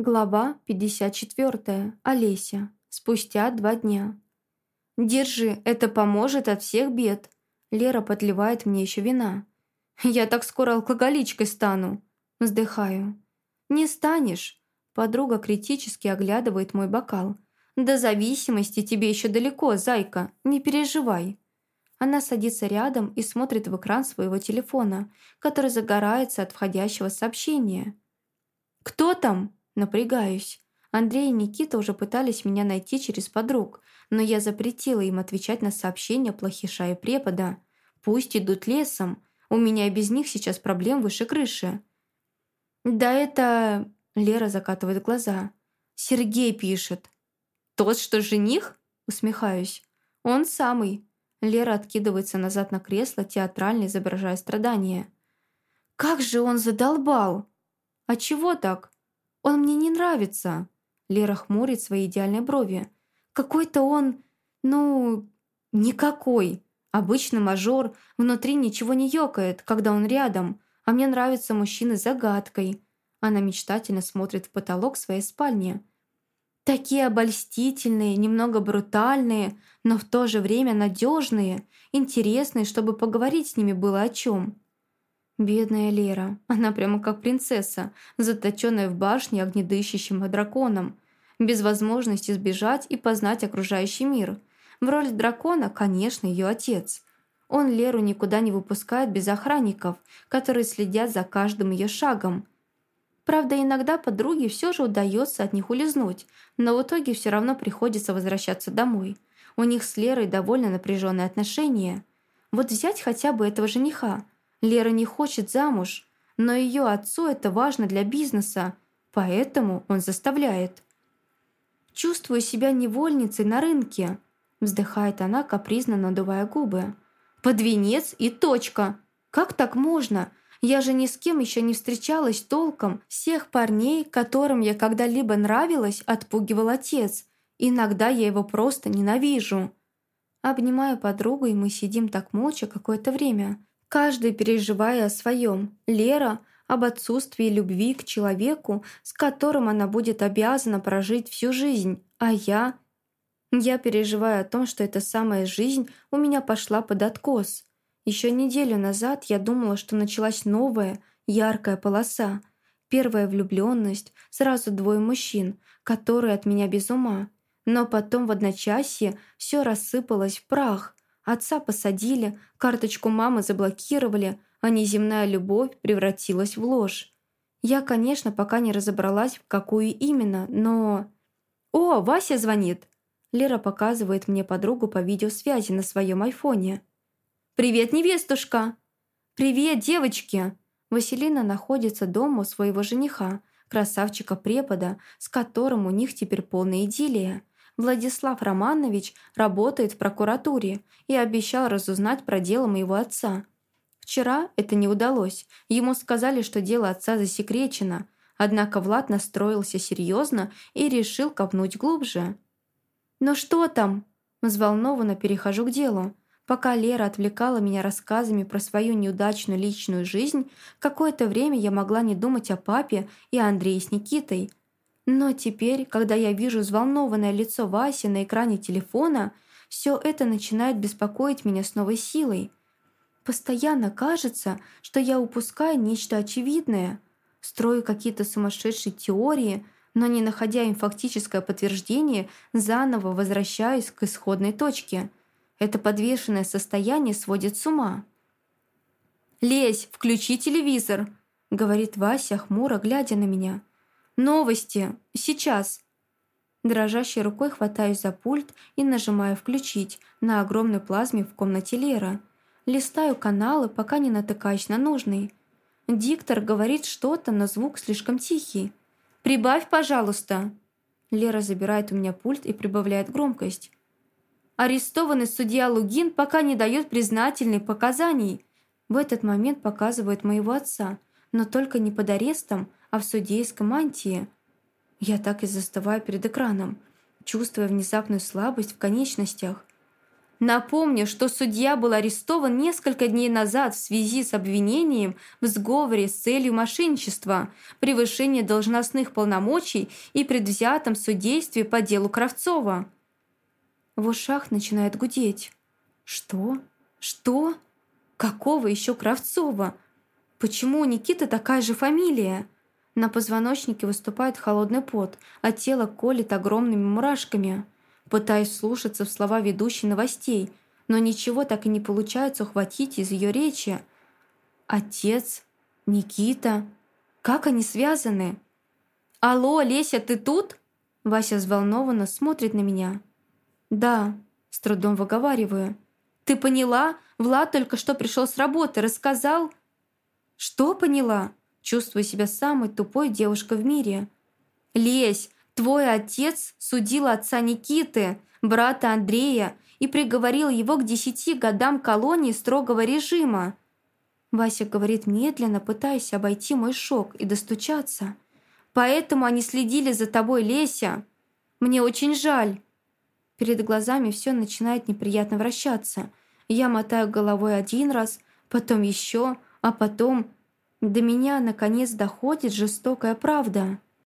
Глава 54. Олеся. Спустя два дня. «Держи, это поможет от всех бед». Лера подливает мне еще вина. «Я так скоро алкоголичкой стану». Вздыхаю. «Не станешь». Подруга критически оглядывает мой бокал. «До зависимости тебе еще далеко, зайка, не переживай». Она садится рядом и смотрит в экран своего телефона, который загорается от входящего сообщения. «Кто там?» Напрягаюсь. Андрей и Никита уже пытались меня найти через подруг, но я запретила им отвечать на сообщения плохиша и препода. Пусть идут лесом. У меня и без них сейчас проблем выше крыши. «Да это...» Лера закатывает глаза. «Сергей пишет». «Тот, что жених?» Усмехаюсь. «Он самый». Лера откидывается назад на кресло, театрально изображая страдания. «Как же он задолбал!» «А чего так?» Он мне не нравится». Лера хмурит свои идеальные брови. «Какой-то он... ну... никакой. Обычный мажор, внутри ничего не ёкает, когда он рядом. А мне нравятся мужчины загадкой». Она мечтательно смотрит в потолок своей спальни. Такие обольстительные, немного брутальные, но в то же время надежные, интересные, чтобы поговорить с ними было о чем. Бедная Лера. Она прямо как принцесса, заточенная в башне огнедыщущим драконом, без возможности сбежать и познать окружающий мир. В роли дракона, конечно, ее отец. Он Леру никуда не выпускает без охранников, которые следят за каждым ее шагом. Правда, иногда подруге все же удается от них улизнуть, но в итоге все равно приходится возвращаться домой. У них с Лерой довольно напряженные отношения. Вот взять хотя бы этого жениха – Лера не хочет замуж, но ее отцу это важно для бизнеса, поэтому он заставляет. «Чувствую себя невольницей на рынке», вздыхает она, капризно надувая губы. «Под венец и точка! Как так можно? Я же ни с кем еще не встречалась толком. Всех парней, которым я когда-либо нравилась, отпугивал отец. Иногда я его просто ненавижу». Обнимаю подругу, и мы сидим так молча какое-то время каждый переживая о своем. Лера – об отсутствии любви к человеку, с которым она будет обязана прожить всю жизнь, а я… Я переживаю о том, что эта самая жизнь у меня пошла под откос. Еще неделю назад я думала, что началась новая, яркая полоса. Первая влюбленность, сразу двое мужчин, которые от меня без ума. Но потом в одночасье все рассыпалось в прах. Отца посадили, карточку мамы заблокировали, а неземная любовь превратилась в ложь. Я, конечно, пока не разобралась, в какую именно, но... «О, Вася звонит!» Лера показывает мне подругу по видеосвязи на своем айфоне. «Привет, невестушка!» «Привет, девочки!» Василина находится дома у своего жениха, красавчика-препода, с которым у них теперь полная идиллия. Владислав Романович работает в прокуратуре и обещал разузнать про дело моего отца. Вчера это не удалось. Ему сказали, что дело отца засекречено. Однако Влад настроился серьезно и решил копнуть глубже. «Ну что там?» Взволнованно перехожу к делу. Пока Лера отвлекала меня рассказами про свою неудачную личную жизнь, какое-то время я могла не думать о папе и Андрее с Никитой – но теперь, когда я вижу взволнованное лицо Васи на экране телефона, все это начинает беспокоить меня с новой силой. Постоянно кажется, что я упускаю нечто очевидное, строю какие-то сумасшедшие теории, но не находя им фактическое подтверждение, заново возвращаюсь к исходной точке. Это подвешенное состояние сводит с ума. «Лезь, включи телевизор», — говорит Вася, хмуро глядя на меня. «Новости! Сейчас!» Дрожащей рукой хватаюсь за пульт и нажимаю «Включить» на огромной плазме в комнате Лера. Листаю каналы, пока не натыкаюсь на нужный. Диктор говорит что-то, но звук слишком тихий. «Прибавь, пожалуйста!» Лера забирает у меня пульт и прибавляет громкость. Арестованный судья Лугин пока не дает признательных показаний. В этот момент показывает моего отца, но только не под арестом, а в судейском мантии. Я так и застываю перед экраном, чувствуя внезапную слабость в конечностях. Напомню, что судья был арестован несколько дней назад в связи с обвинением в сговоре с целью мошенничества, превышения должностных полномочий и предвзятом судействе по делу Кравцова. В ушах начинает гудеть. Что? Что? Какого еще Кравцова? Почему у Никиты такая же фамилия? На позвоночнике выступает холодный пот, а тело колет огромными мурашками – пытаясь слушаться в слова ведущей новостей, но ничего так и не получается ухватить из ее речи. Отец, Никита, как они связаны? «Алло, Леся, ты тут?» Вася взволнованно смотрит на меня. «Да», с трудом выговариваю. «Ты поняла? Влад только что пришел с работы, рассказал?» «Что поняла?» Чувствую себя самой тупой девушкой в мире. «Лесь, Твой отец судил отца Никиты, брата Андрея, и приговорил его к десяти годам колонии строгого режима. Вася говорит медленно, пытаясь обойти мой шок и достучаться. «Поэтому они следили за тобой, Леся. Мне очень жаль». Перед глазами все начинает неприятно вращаться. Я мотаю головой один раз, потом еще, а потом... До меня, наконец, доходит жестокая правда.